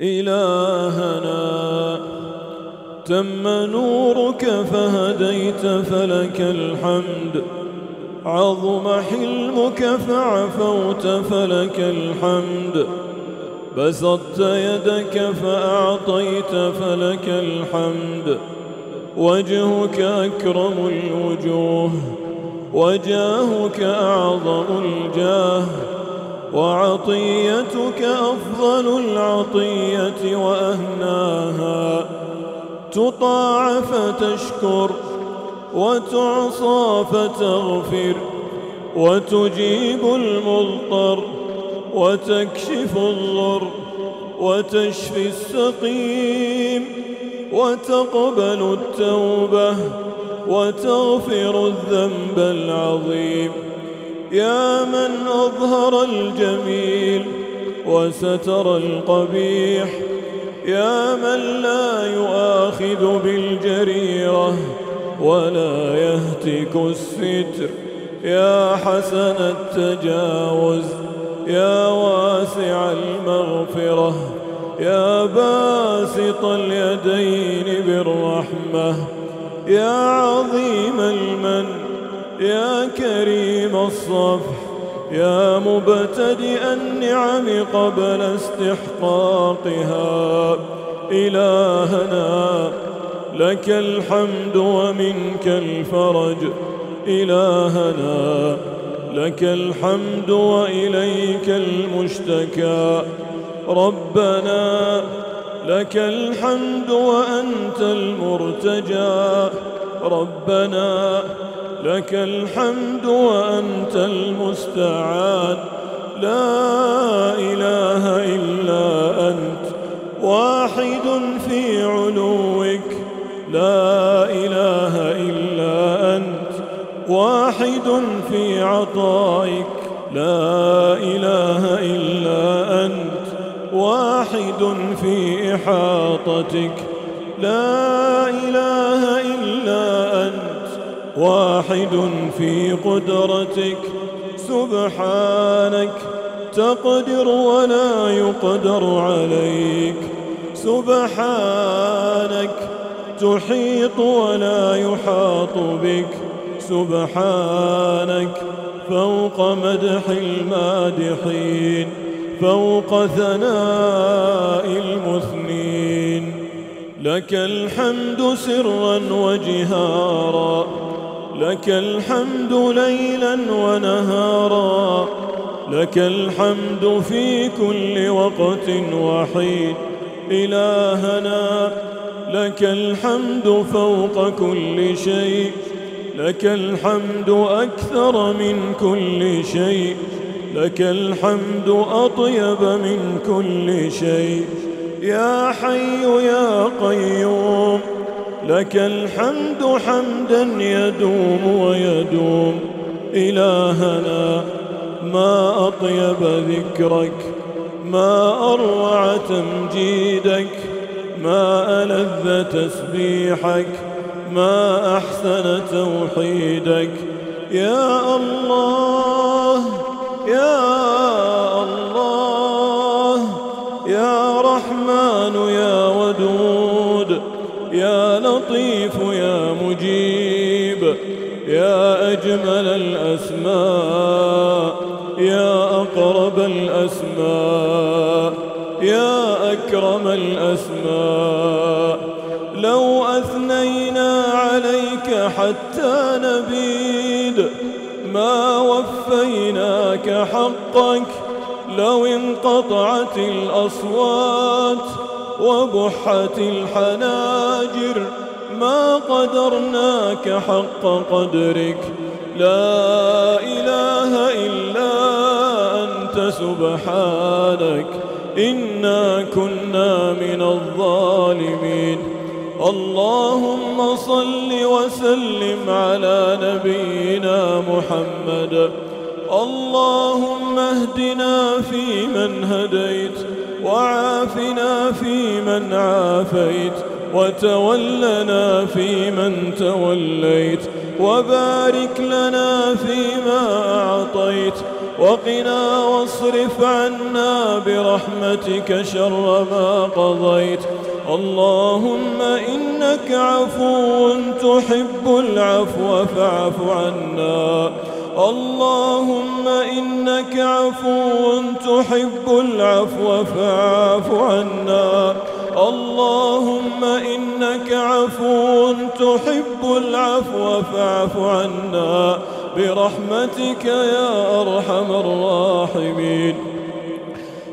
إلهنا تم نورك فهديت فلك الحمد. عظم حلمك فعفوت فلك الحمد. بسطت يدك فأعطيت فلك الحمد. وجهك أكرم الوجوه وجاهك أعظم الجاه. وعطيتك أفضل العطية وأهناها. تطاع فتشكر وتعصى فتغفر وتجيب المضطر وتكشف الضر وتشفي السقيم وتقبل التوبة وتغفر الذنب العظيم. يا من أظهر الجميل وستر القبيح يا من لا يؤاخذ بالجريرة ولا يهتك الستر يا حسن التجاوز يا واسع المغفرة يا باسط اليدين بالرحمة يا عظيم المن يا كريم الصفح يا مبتدئ النعم قبل استحقاقها. إلهنا لك الحمد ومنك الفرج. إلهنا لك الحمد وإليك المشتكى. ربنا لك الحمد وأنت المرتجى. ربنا لك الحمد وأنت المستعان. لا إله إلا أنت واحد في علوك. لا إله إلا أنت واحد في عطائك. لا إله إلا أنت واحد في إحاطتك. لا إله إلا واحد في قدرتك. سبحانك تقدر ولا يقدر عليك. سبحانك تحيط ولا يحاط بك. سبحانك فوق مدح المادحين فوق ثناء المثنين. لك الحمد سرا وجهارا لك الحمد ليلا ونهارا لك الحمد في كل وقت وحيد إلهنا لك الحمد فوق كل شيء لك الحمد أكثر من كل شيء لك الحمد أطيب من كل شيء. يا حي يا قيوم لك الحمد حمدا يدوم ويدوم. إلهنا ما أطيب ذكرك ما أروع تمجيدك ما ألذ تسبيحك ما أحسن توحيدك. يا الله يا الله. أجمل الأسماء يا أقرب الأسماء يا أكرم الأسماء. لو أثنينا عليك حتى نبيد ما وفيناك حقك لو انقطعت الأصوات وبحت الحناجر ما قدرناك حق قدرك. لا إله إلا أنت سبحانك إنا كنا من الظالمين. اللهم صل وسلم على نبينا محمد. اللهم اهدنا فيمن هديت وعافنا فيمن عافيت وتولنا فيمن توليت. وبارك لنا فيما أعطيت وقنا واصرف عنا برحمتك شر ما قضيت. اللهم إنك عفو تحب العفو فاعف عنا. اللهم إنك عفو تحب العفو فاعف عنا. اللهم إنك عفو تحب العفو فاعف عنا برحمتك يا أرحم الراحمين.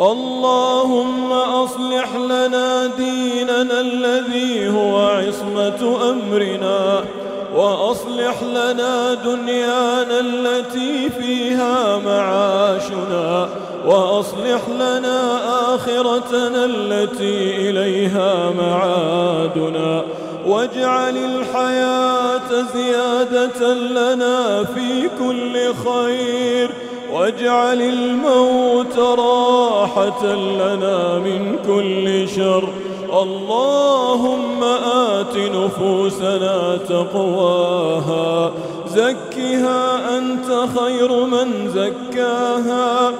اللهم أصلح لنا ديننا الذي هو عصمة أمرنا وأصلح لنا دنيانا التي فيها معاشنا وأصلح لنا آخرتنا التي إليها معادنا واجعل الحياة زيادة لنا في كل خير واجعل الموت راحة لنا من كل شر اللهم آت نفوسنا تقواها زكها أنت خير من زكاها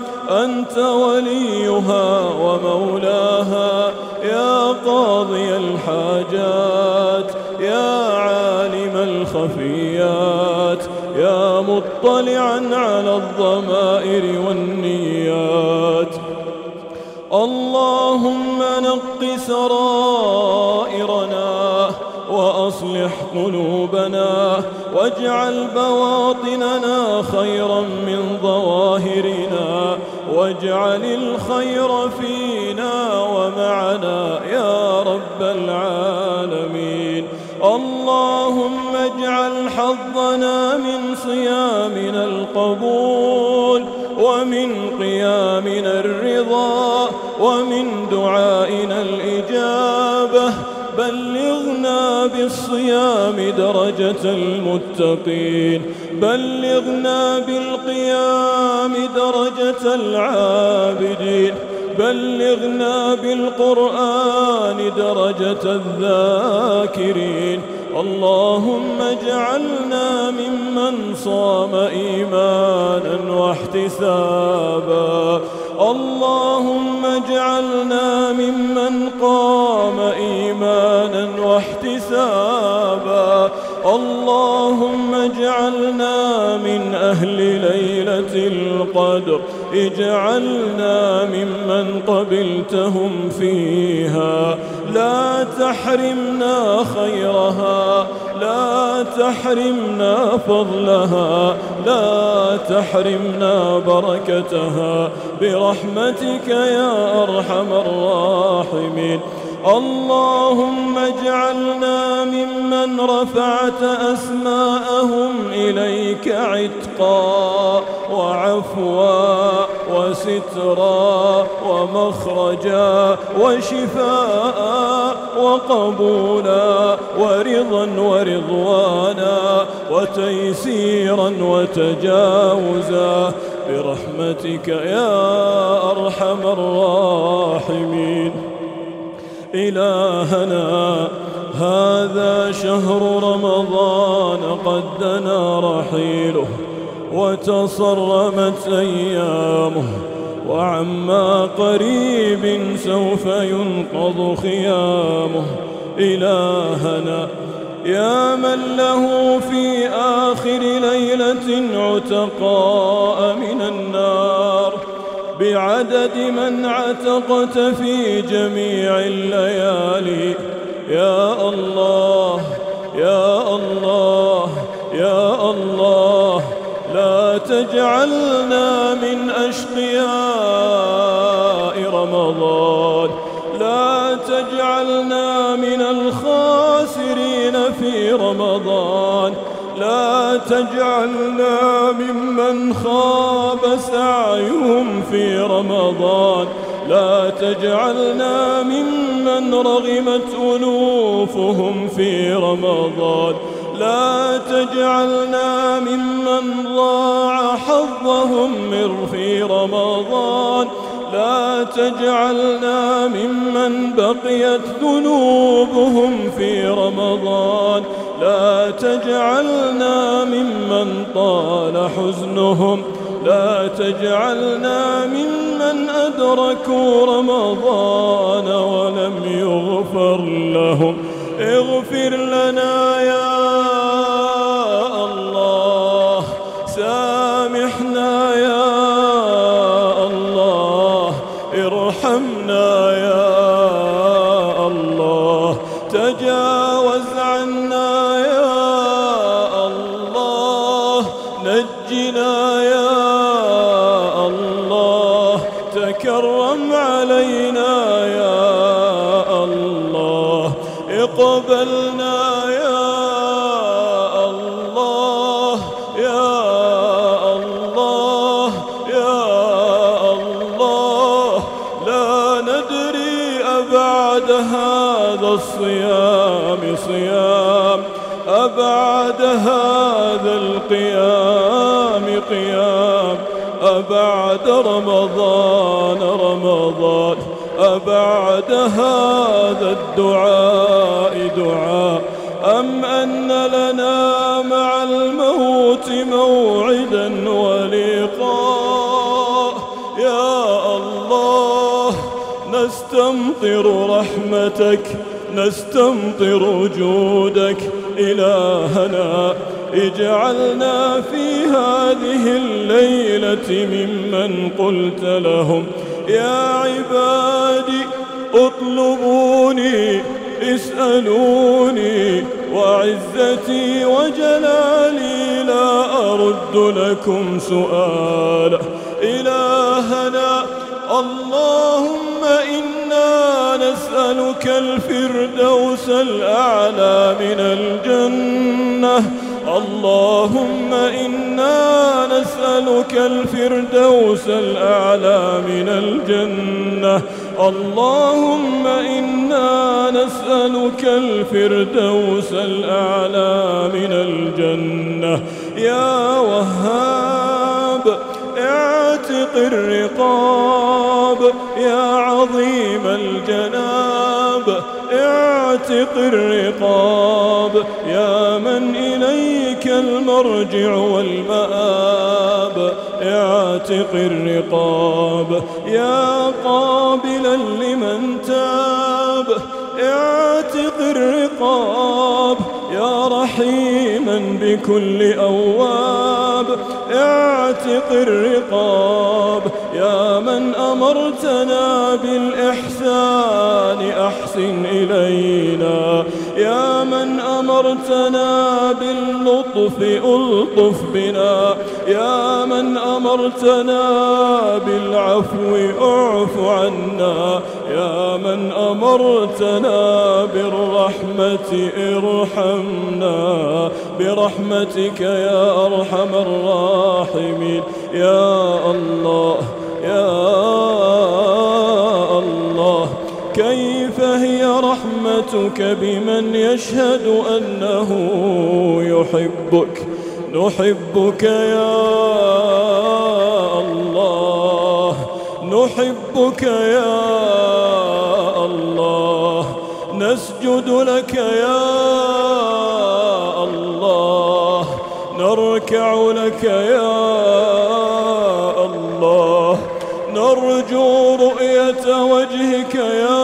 أنت وليها ومولاها. يا قاضي الحاجات يا عالم الخفيات يا مطلعا على الضمائر والنيات. اللهم نق سرائرنا وأصلح قلوبنا واجعل بواطننا خيرا من ظواهرنا واجعل الخير فينا ومعنا يا رب العالمين. اللهم اجعل حظنا من صيامنا القبول ومن قيامنا الرضا ومن دعائنا الإجابة بلغنا بالصيام درجة المتقين. بلغنا بالقيام درجة العابدين. بلغنا بالقرآن درجة الذاكرين. اللهم اجعلنا ممن صام إيمانا واحتسابا. اللهم اجعلنا ممن قام إيمانا واحتسابا. اللهم اجعلنا من أهل ليلة القدر اجعلنا ممن قبلتهم فيها. لا تحرمنا خيرها لا تحرمنا فضلها لا تحرمنا بركتها. برحمتك يا أرحم الراحمين. اللهم اجعلنا ممن رفعت أسماءهم إليك عتقا وعفوا وسترا ومخرجا وشفاء وقبولا ورضا ورضوانا وتيسيرا وتجاوزا برحمتك يا أرحم الراحمين. إلهنا هذا شهر رمضان قد دنا رحيله وتصرمت أيامه وعما قريب سوف ينقض خيامه. إلهنا يا من له في آخر ليلة عتقاء من النار. بعدد من عتقت في جميع الليالي. يا الله يا الله يا الله لا تجعلنا من أشقياء رمضان. لا تجعلنا من الخاسرين في رمضان. تجعلنا ممن خاب سعيهم في رمضان. لا تجعلنا ممن رغمت أنوفهم في رمضان. لا تجعلنا ممن ضاع حظهم في رمضان. لا تجعلنا ممن بقيت ذنوبهم في رمضان. لا تجعلنا ممن طال حزنهم. لا تجعلنا ممن أدركوا رمضان ولم يغفر لهم. اغفر لنا يا تكرم علينا يا الله. اقبلنا يا الله. يا الله. يا الله. لا ندري أبعد هذا الصيام صيام. أبعد هذا القيام قيام أبعد رمضان رمضان. أبعد هذا الدعاء دعاء. أم أن لنا مع الموت موعدا ولقاء؟ يا الله نستمطر رحمتك نستمطر جودك. إلهنا اجعلنا في هذه الليلة ممن قلت لهم يا عبادي اطلبوني اسألوني وعزتي وجلالي لا أرد لكم سؤالا. إلهنا اللهم إنا نسألك الفردوس الأعلى من الجنة. اللهم إنا نسألك الفردوس الأعلى من الجنة. اللهم إنا نسألك الفردوس الأعلى من الجنة. يا وهاب اعتق الرقاب. يا عظيم الجناب اعتق الرقاب يا من إليك المرجع والمآب. اعتق الرقاب يا قابلا لمن تاب. اعتق الرقاب يا رحيما بكل أواب. اعتق الرقاب. يا من أمرتنا بالإحسان أحسن إلينا. يا من أمرتنا باللطف ألطف بنا. يا من أمرتنا بالعفو أعف عنا. يا من أمرتنا بالرحمة ارحمنا. برحمتك يا أرحم الراحمين. يا الله يا الله كيف هي رحمتك بمن يشهد أنه يحبك؟ نحبك يا الله. نحبك يا الله. نسجد لك يا الله. نركع لك يا الله. نرجو رؤية وجهك يا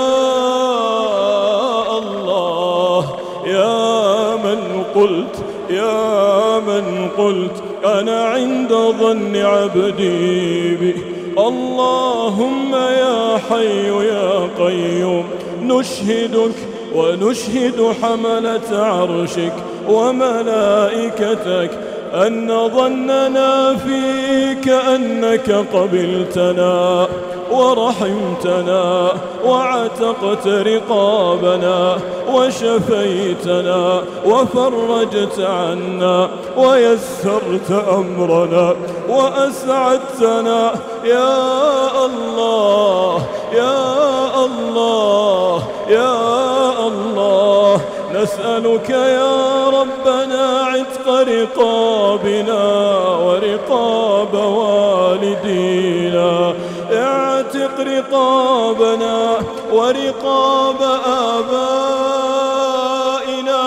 قلت يا من قلت أنا عند ظن عبدي بي. اللهم يا حي يا قيوم نشهدك ونشهد حملة عرشك وملائكتك أن ظننا فيك أنك قبلتنا. ورحمتنا وعتقت رقابنا وشفيتنا وفرجت عنا ويسرت أمرنا وأسعدتنا. يا الله يا الله يا الله نسألك يا ربنا عتق رقابنا ورقاب والدينا. رقابنا ورقاب آبائنا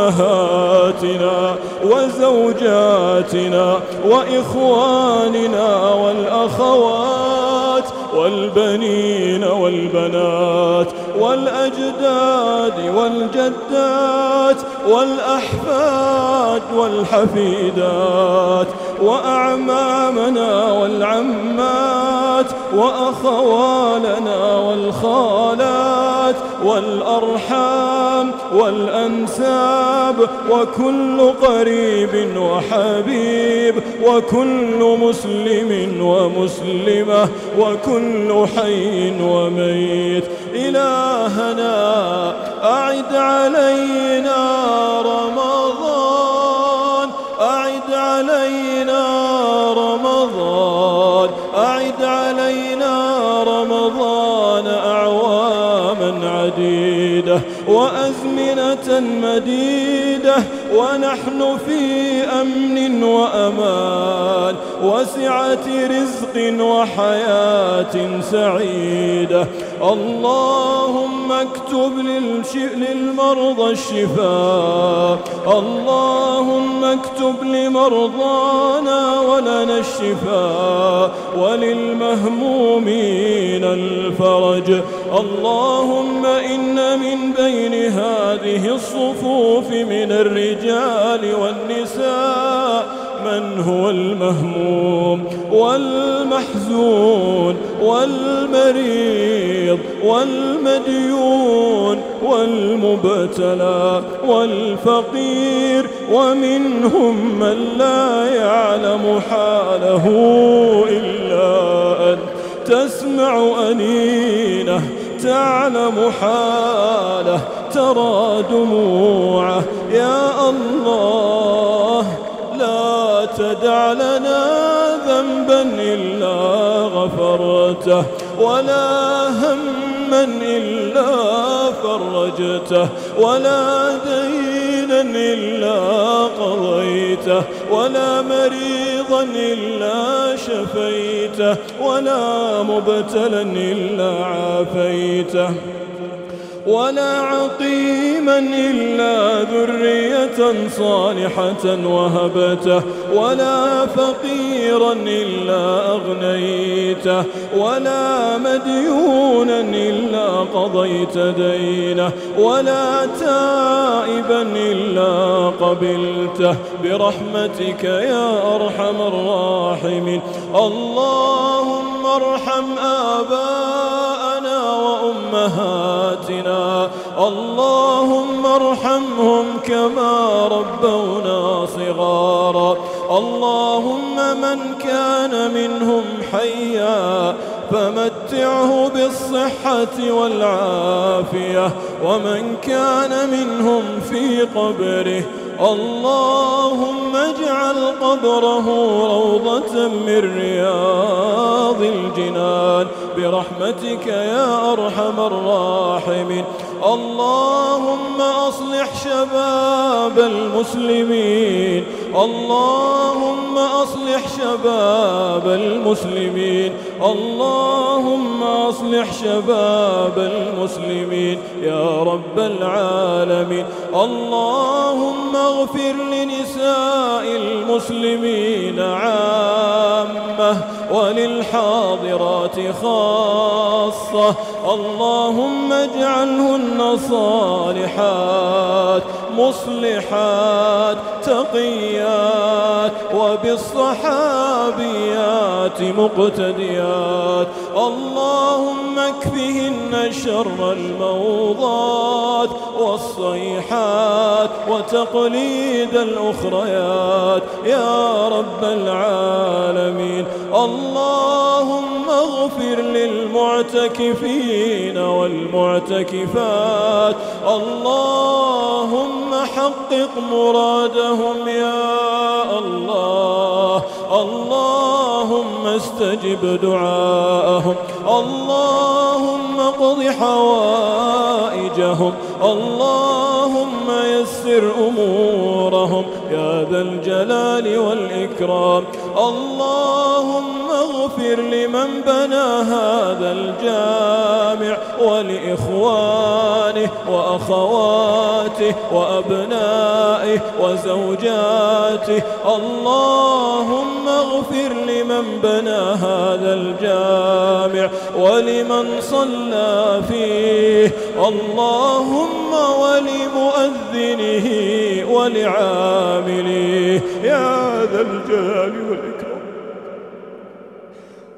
وأمهاتنا وزوجاتنا وإخواننا والأخوات والبنين والبنات والأجداد والجدات والأحفاد والحفيدات وأعمامنا والعمات وأخوالنا والخالات والأرحام والأنساب وكل قريب وحبيب وكل مسلم ومسلمة وكل حي وميت. إلهنا أعد علينا رمضان أعد علينا عديدة وأزمنة مديدة ونحن في أمن وأمان وسعة رزق وحياة سعيدة. اللهم اكتب للمرضى الشفاء. اللهم اكتب لمرضانا ولنا الشفاء. وللمهمومين الفرج. اللهم إن من بين هذه الصفوف من الرجال والنساء من هو المهموم والمحزون والمريض والمديون والمبتلى والفقير ومنهم من لا يعلم حاله إلا أنت تسمع أنينة تعلم حاله ترى دموعه. يا الله لا تدع لنا ذنبا إلا غفرته ولا هما إلا فرجته ولا دينا إلا قضيته ولا مريضا إلا شفيته ولا مبتلا إلا عافيته. ولا عقيما إلا ذرية صالحة وهبته ولا فقيرا إلا أغنيته ولا مديونا إلا قضيت دينه ولا تائبا إلا قبلته. برحمتك يا أرحم الراحمين. اللهم ارحم آباءنا وأمهاتنا اللهم ارحمهم كما ربونا صغارا. اللهم من كان منهم حيا فمتعه بالصحة والعافية. ومن كان منهم في قبره اللهم اجعل قبره روضة من رياض الجنان. برحمتك يا أرحم الراحمين. اللهم أصلح شباب المسلمين. اللهم أصلح شباب المسلمين. اللهم أصلح شباب المسلمين يا رب العالمين. اللهم اغفر لنساء المسلمين عامة. وللحاضرات خاصة. اللهم اجعلهن صالحات مصلحات تقيات وبالصحابيات مقتديات. اللهم اكفهن شر الموضات والصيحات وتقليد الأخريات. يا رب العالمين. اللهم اغفر للمعتكفين والمعتكفات. اللهم حقق مرادهم يا الله. اللهم استجب دعاءهم. اللهم واقض حوائجهم. اللهم يسر أمورهم. يا ذا الجلال والإكرام. اللهم اغفر لمن بنى هذا الجامع ولإخوانه وأخواته وأبنائه وزوجاته. اللهم اغفر لمن بنى هذا الجامع ولمن صلى فيه. اللهم ولمؤذنه ولعامله. يا ذا الجلال والإكرام.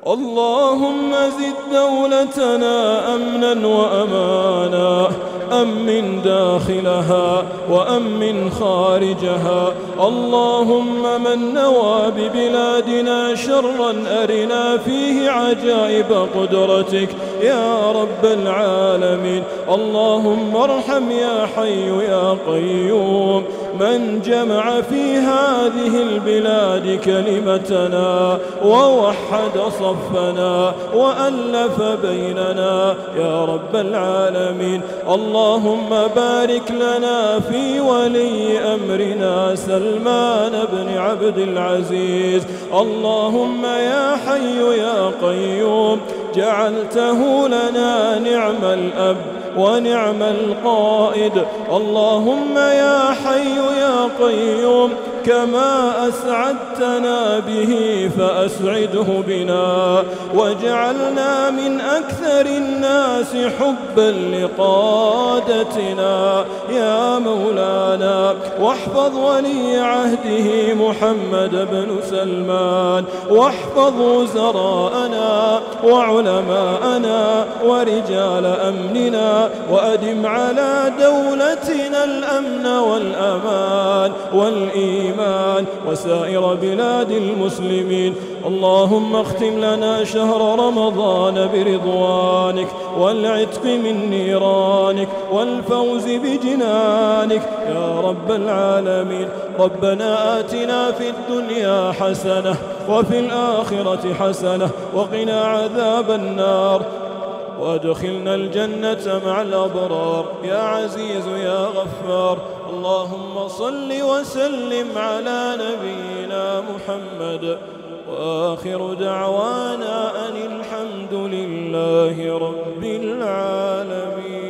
اللهم زد دولتنا أمنا وأمانا أمن داخلها وأمن خارجها. اللهم من نوى ببلادنا شرا أرنا فيه عجائب قدرتك. يا رب العالمين اللهم ارحم يا حي يا قيوم. من جمع في هذه البلاد كلمتنا ووحد صفنا وألف بيننا يا رب العالمين. اللهم بارك لنا في ولي أمرنا سلمان بن عبد العزيز. اللهم يا حي يا قيوم جعلته لنا نعم الأب. ونعم القائد. اللهم يا حي يا قيوم كما أسعدتنا به فأسعده بنا. واجعلنا من أكثر الناس حبا لقادتنا. يا مولانا واحفظ ولي عهده محمد بن سلمان. واحفظ وزراءنا وعلماءنا ورجال أمننا. وأدم على دولتنا الأمن والأمان والإيمان الإيمان وسائر بلاد المسلمين. اللهم اختم لنا شهر رمضان برضوانك والعتق من نيرانك والفوز بجنانك. يا رب العالمين ربنا آتنا في الدنيا حسنة وفي الآخرة حسنة وقنا عذاب النار. وادخلنا الجنة مع الأبرار. يا عزيز يا غفار اللهم صل وسلم على نبينا محمد. وآخر دعوانا أن الحمد لله رب العالمين.